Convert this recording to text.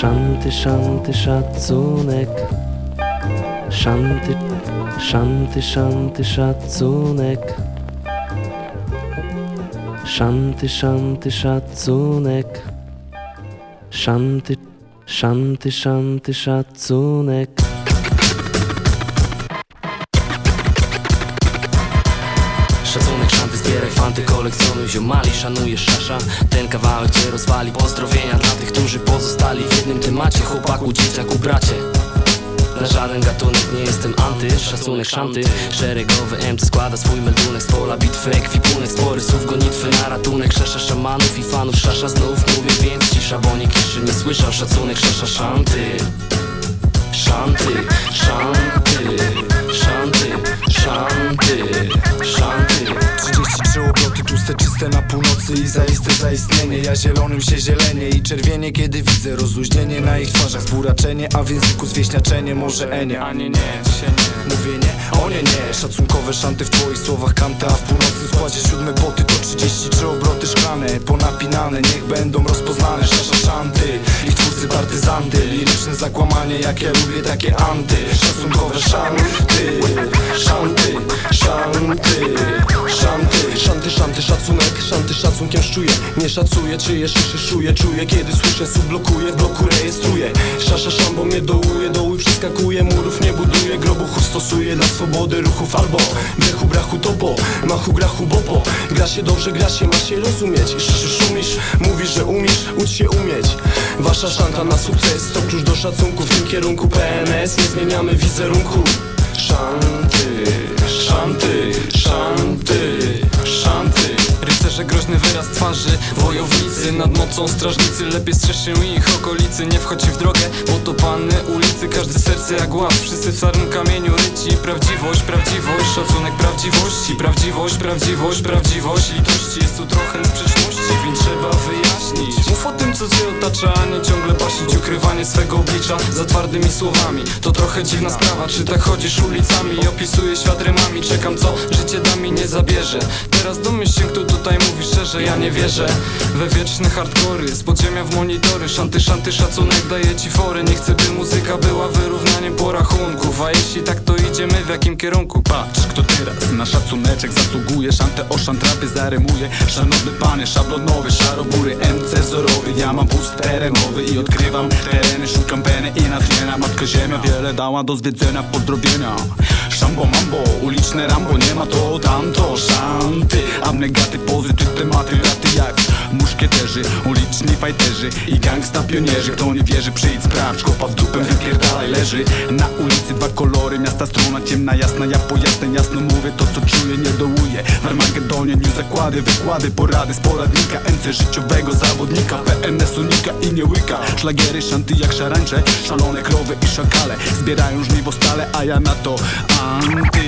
Szanty, szanty, szacunek Szanty, szanty, szanty, szacunek Szanty, szanty, szacunek Szanty, szanty, szanty, szacunek zbieraj fanty, kolekcjonuj ziomali Szanujesz szasza, ten kawałek cię rozwali Pozdrowienia dla tych, którzy pozostali w jednym temacie. Chłopaku, dzieciaku, bracie na żaden gatunek nie jestem anty Szacunek szanty. Szeregowy MC składa swój meldunek Z pola bitwy. Ekwipunek Spory słów gonitwy na ratunek. Szasza szamanów i fanów Szasza znów. Mówię więc cisza Bo nikt jeszcze nie słyszał. Szacunek szasza Szanty, szanty, tłuste, czyste na północy i zaiste zaistnienie. Ja zielonym się zielenie i czerwienie Kiedy widzę rozluźnienie na ich twarzach. Zburaczenie, a w języku zwieśniaczenie Może enie, a nie, nie, dzisiaj nie. Mówię nie, o nie, nie. Szacunkowe szanty w twoich słowach kanta A w północnym składzie siódme boty To 33 obroty szklane, ponapinane. Niech będą rozpoznane, szasza szanty Ich twórcy partyzanty. Liryczne zakłamanie, jak ja lubię takie anty. Szacunkowe szanty, szanty, szanty, szanty szacunkiem szczuję. Nie szacuję, czyje szyszy szuję. Czuję, kiedy słyszę, sublokuję, w bloku rejestruję. Szasza szambo mnie dołuje, doły przeskakuje. Murów nie buduje, grobuchów stosuje. Dla swobody ruchów albo brechu, brachu, topo. Machu, grachu, bopo. Gra się dobrze, gra się, ma się rozumieć. Szyszy, szumisz, mówisz, że umiesz Ucz się umieć. Wasza szanta na sukces To klucz do szacunku. W tym kierunku PNS, nie zmieniamy wizerunku. Szanty, szanty, Nad mocą strażnicy Lepiej strzeż się ich okolicy Nie wchodź w drogę, bo to panny ulicy Każde serce jak ław Wszyscy w starym kamieniu ryci Prawdziwość, prawdziwość, szacunek prawdziwości Prawdziwość, prawdziwość, prawdziwość Litości jest tu trochę sprzeczności Więc trzeba wyjaśnić. Mów o tym co cię otacza, a nie ciągle pasić Ukrywanie swego oblicza za twardymi słowami. To trochę dziwna sprawa, czy tak chodzisz ulicami Opisuję świat rymami, czekam co życie nie zabierze. Teraz domyśl się kto tutaj mówi szczerze, ja nie wierzę. We wieczne hardkory, z podziemia w monitory. Szanty, szanty, szacunek daje ci fory. Nie chcę by muzyka była wyrównaniem porachunków. A jeśli tak to idziemy w jakim kierunku? Patrz, kto teraz na szacuneczek zasługuje. Szantę o szantrapy zarymuje. Szanowny panie, szablonowy, szarobury MC wzorowy, ja mam boost terenowy I odkrywam tereny, szukam peny i natchnienia Matka ziemia. Wiele dała do zwiedzenia, pozdrowienia Szambo mambo, uliczne rambo, nie ma to tamto Szanty, abnegaty, pozytyw, tematy, raty jak Muszkieterzy, uliczni fajterzy i gangsta pionierzy. Kto nie wierzy, przyjdź sprawdź, kopa w dupę wypierdalaj leży. Na ulicy dwa kolory, miasta strona ciemna, jasna Ja po jasne, jasno mówię to co czuję, nie dołuję. W Armagedonie news zakłady, wykłady, porady z poradnika MC życiowego zawodnika, PNS unika i nie łyka. Szlagiery, szanty jak szarańcze, szalone krowy i szakale Zbierają żniwo stale, a ja na to anty